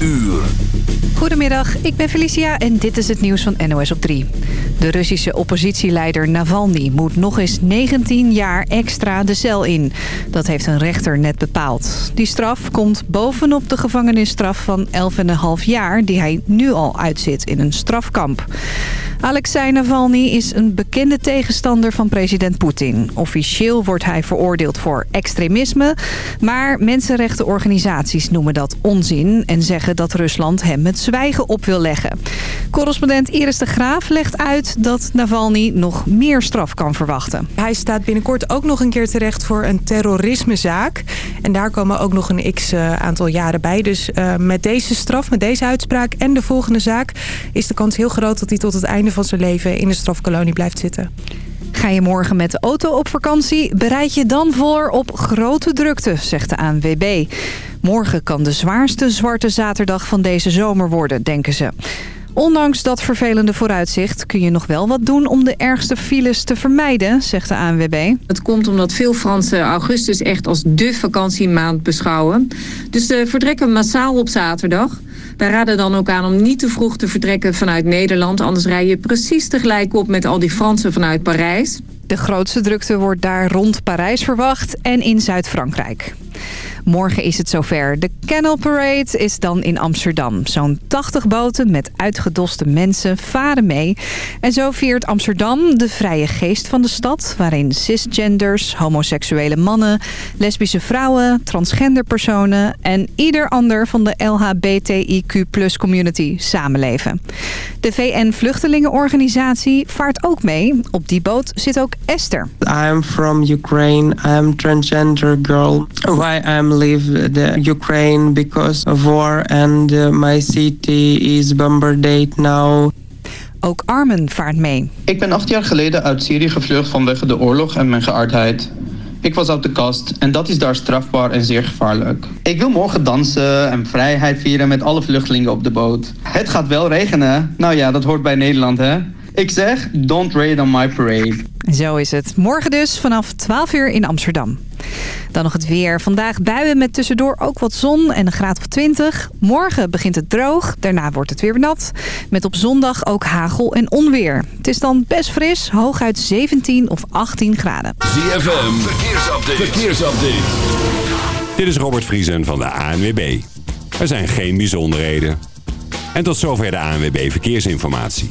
uur. Goedemiddag, ik ben Felicia en dit is het nieuws van NOS op 3. De Russische oppositieleider Navalny moet nog eens 19 jaar extra de cel in. Dat heeft een rechter net bepaald. Die straf komt bovenop de gevangenisstraf van 11,5 jaar... die hij nu al uitzit in een strafkamp. Alexei Navalny is een bekende tegenstander van president Poetin. Officieel wordt hij veroordeeld voor extremisme... maar mensenrechtenorganisaties noemen dat onzin... en zeggen dat Rusland hem het zwijgen op wil leggen. Correspondent Iris de Graaf legt uit dat Navalny nog meer straf kan verwachten. Hij staat binnenkort ook nog een keer terecht voor een terrorismezaak. En daar komen ook nog een x-aantal jaren bij. Dus uh, met deze straf, met deze uitspraak en de volgende zaak... is de kans heel groot dat hij tot het einde van zijn leven in de strafkolonie blijft zitten. Ga je morgen met de auto op vakantie, bereid je dan voor op grote drukte, zegt de ANWB. Morgen kan de zwaarste zwarte zaterdag van deze zomer worden, denken ze. Ondanks dat vervelende vooruitzicht kun je nog wel wat doen om de ergste files te vermijden, zegt de ANWB. Het komt omdat veel Fransen augustus echt als dé vakantiemaand beschouwen. Dus ze vertrekken massaal op zaterdag. Wij raden dan ook aan om niet te vroeg te vertrekken vanuit Nederland. Anders rij je precies tegelijk op met al die Fransen vanuit Parijs. De grootste drukte wordt daar rond Parijs verwacht en in Zuid-Frankrijk. Morgen is het zover. De Canal Parade is dan in Amsterdam. Zo'n 80 boten met uitgedoste mensen varen mee. En zo viert Amsterdam de vrije geest van de stad... waarin cisgenders, homoseksuele mannen, lesbische vrouwen... transgender personen en ieder ander van de LHBTIQ community samenleven. De VN-vluchtelingenorganisatie vaart ook mee. Op die boot zit ook Esther. I am from Ukraine. I am transgender girl. Why Leave the Ukraine because of war and uh, my city is bombarded now. Ook Armen vaart mee. Ik ben acht jaar geleden uit Syrië gevlucht vanwege de oorlog en mijn geaardheid. Ik was uit de kast en dat is daar strafbaar en zeer gevaarlijk. Ik wil morgen dansen en vrijheid vieren met alle vluchtelingen op de boot. Het gaat wel regenen. Nou ja, dat hoort bij Nederland hè. Ik zeg, don't rain on my parade. Zo is het. Morgen dus vanaf 12 uur in Amsterdam. Dan nog het weer. Vandaag buien met tussendoor ook wat zon en een graad of 20. Morgen begint het droog. Daarna wordt het weer nat. Met op zondag ook hagel en onweer. Het is dan best fris. Hooguit 17 of 18 graden. ZFM. Verkeersupdate. Verkeersupdate. Dit is Robert Vriesen van de ANWB. Er zijn geen bijzonderheden. En tot zover de ANWB Verkeersinformatie.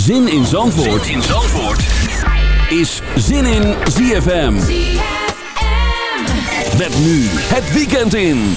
Zin in Zandvoort, zin in Zandvoort. is Zin in ZFM. Met nu het weekend in.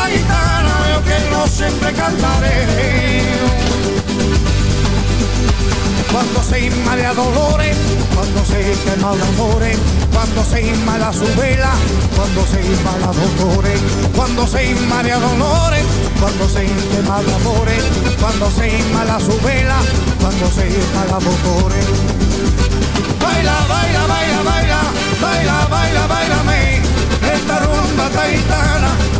esta gitana yo que no siempre cantaré. Cuando se inmala dolores, cuando se quema el amores, cuando se inmala su vela, cuando se inmala dolores, cuando se inmala dolores, cuando se quema amores, cuando se inmala su vela, cuando se inmala dolores. Baila, baila, baila, baila, baila, baila, baila, esta rumba taitana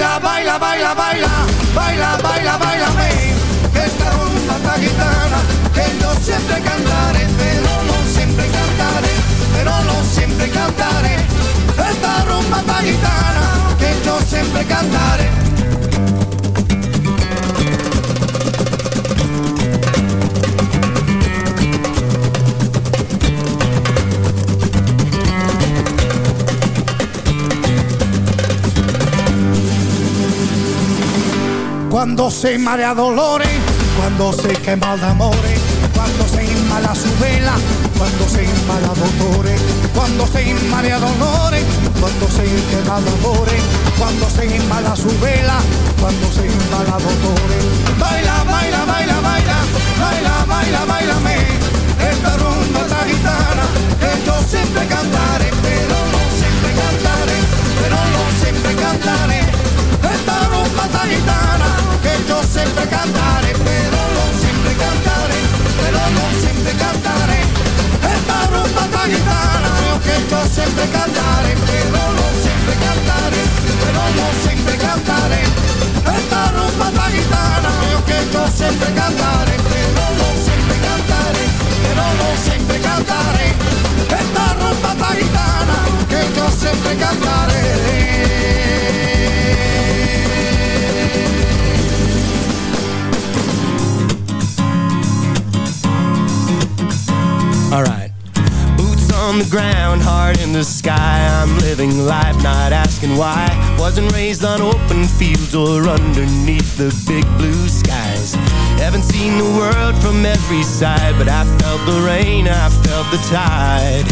Baila, baila, baila, baila, baila, baila, baila, que esta rumba esta gitana, que yo siempre cantaré, pero no siempre cantaré, pero no siempre cantaré, esta rumba esta gitana, que yo siempre cantaré. Cuando se marea dolores, cuando se quema de amores, cuando se inmala su vela, cuando se inmala dolores, cuando se inmala dolores, cuando se quema de amores, cuando se inmala su vela, cuando se inmala dolores. Baila, baila, baila, baila, baila, baila, baila, me, esta rumba esta gitana, que yo siempre cantaré, pero no siempre cantaré, pero no siempre cantaré, esta rumba esta gitana, que yo siempre cantaré, pero no siempre cantaré, pero no siempre cantaré, esta rumba esta gitana, que yo siempre cantaré, pero no siempre cantaré, pero no siempre cantaré, esta rumba esta gitana, que yo siempre cantaré, pero no siempre cantaré, pero no siempre cantaré, esta rumba esta gitana, que yo siempre cantaré. Alright. Boots on the ground, heart in the sky. I'm living life, not asking why. Wasn't raised on open fields or underneath the big blue skies. Haven't seen the world from every side, but I felt the rain, I felt the tide.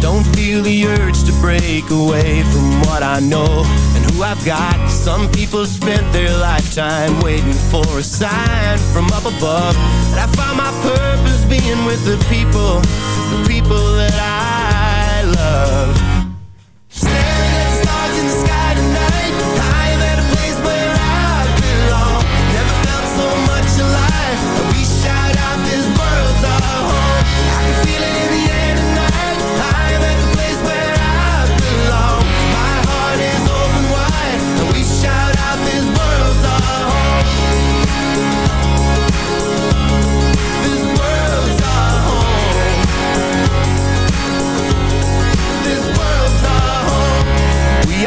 Don't feel the urge to break away from what I know and who I've got. Some people spent their lifetime waiting for a sign from up above. And I found my purpose being with the people, the people that I love.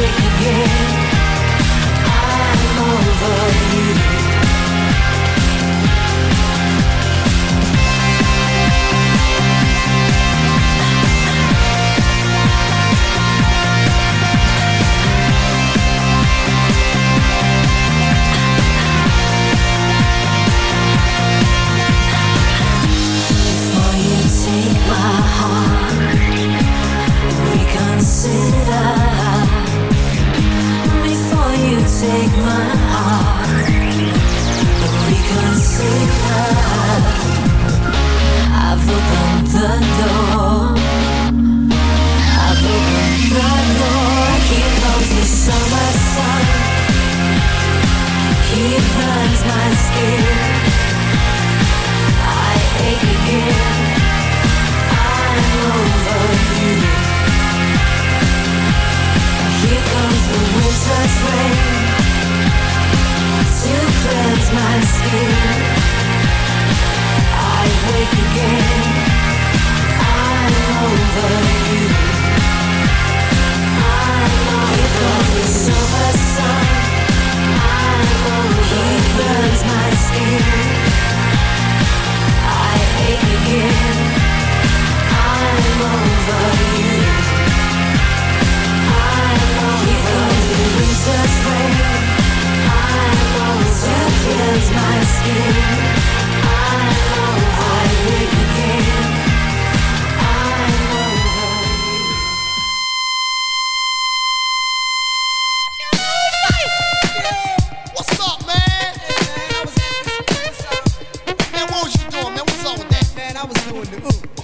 Wake again. I'm over you. doing the ooh.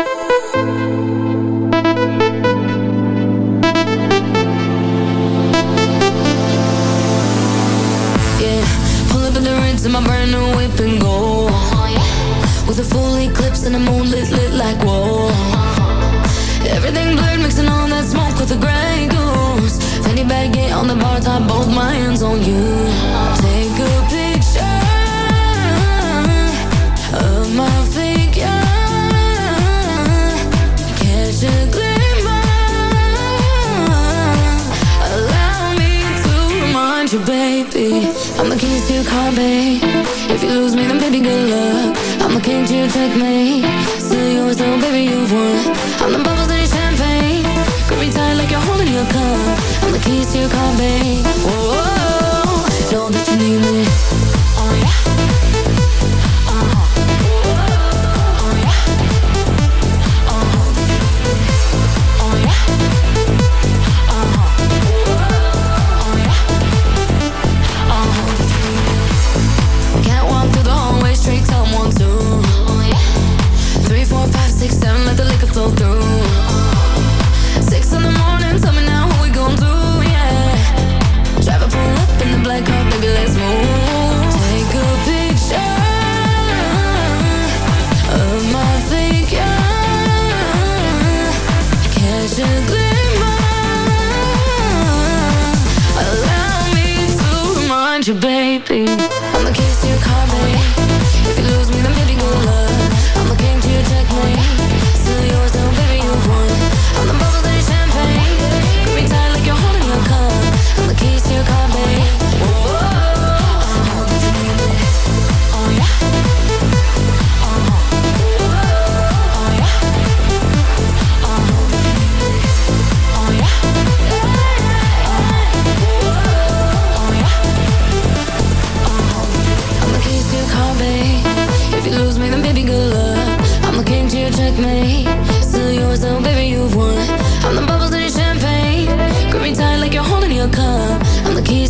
like me. Still yours though, baby, you've won. I'm the bubbles in your champagne. Grip me tight like you're holding your cup. I'm the keys to your car, babe.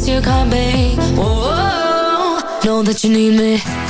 you got me. -oh. know that you need me.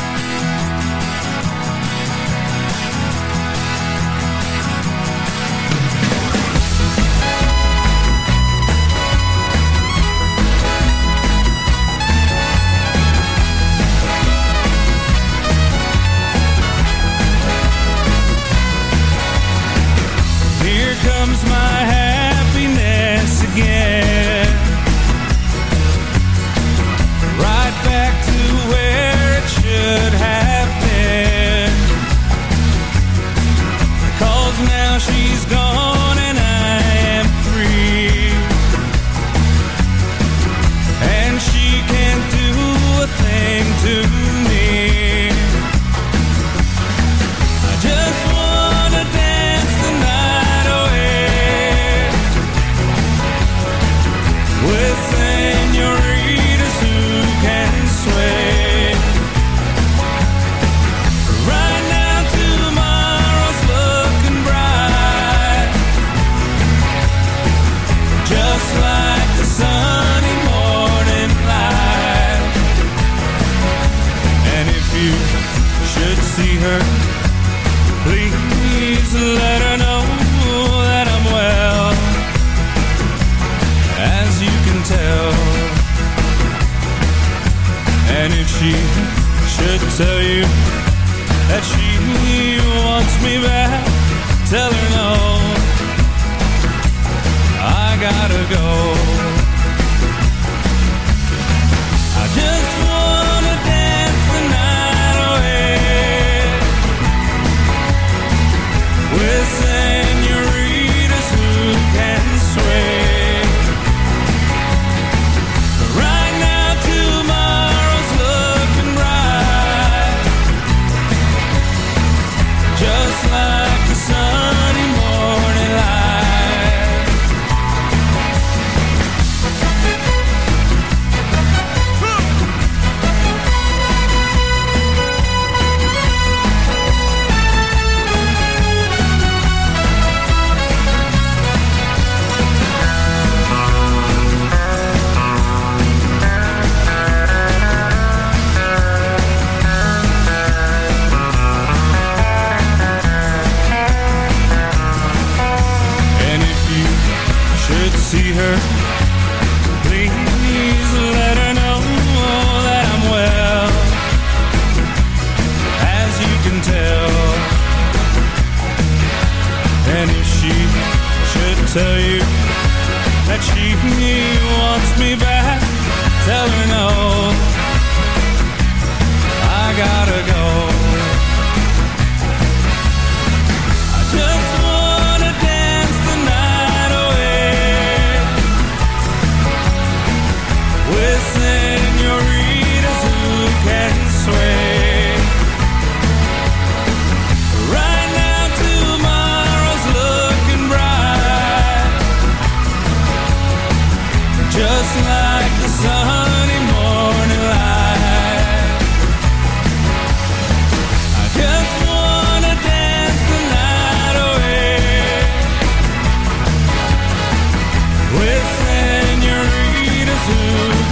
Who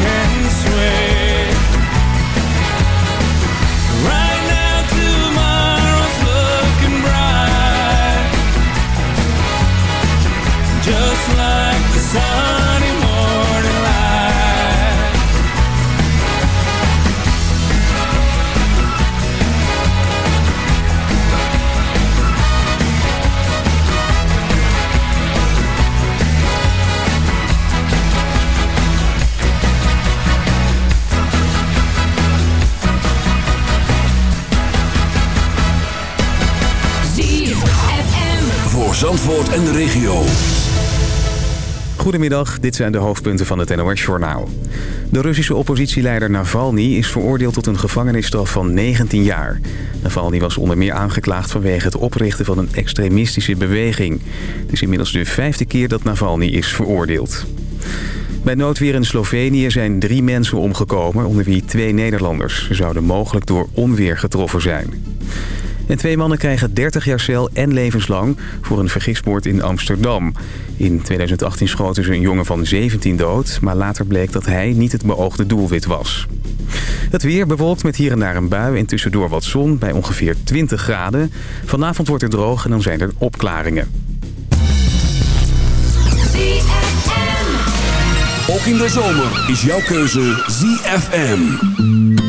can sway. En de regio. Goedemiddag, dit zijn de hoofdpunten van het NOS-journaal. De Russische oppositieleider Navalny is veroordeeld tot een gevangenisstraf van 19 jaar. Navalny was onder meer aangeklaagd vanwege het oprichten van een extremistische beweging. Het is inmiddels de vijfde keer dat Navalny is veroordeeld. Bij noodweer in Slovenië zijn drie mensen omgekomen, onder wie twee Nederlanders. Ze zouden mogelijk door onweer getroffen zijn. En twee mannen krijgen 30 jaar cel en levenslang voor een vergismoord in Amsterdam. In 2018 schoten ze een jongen van 17 dood, maar later bleek dat hij niet het beoogde doelwit was. Het weer bewolkt met hier en daar een bui en tussendoor wat zon bij ongeveer 20 graden. Vanavond wordt het droog en dan zijn er opklaringen. Ook in de zomer is jouw keuze ZFM.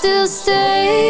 Still stay.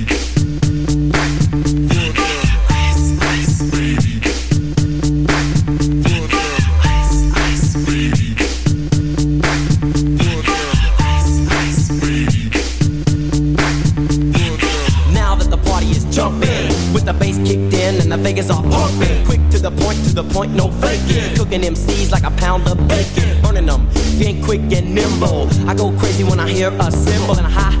The bass kicked in and the Vegas are pumping. Quick to the point, to the point, no faking. Cooking MCs like a pound of bacon. Burning them, ain't quick and nimble. I go crazy when I hear a cymbal and a hi hat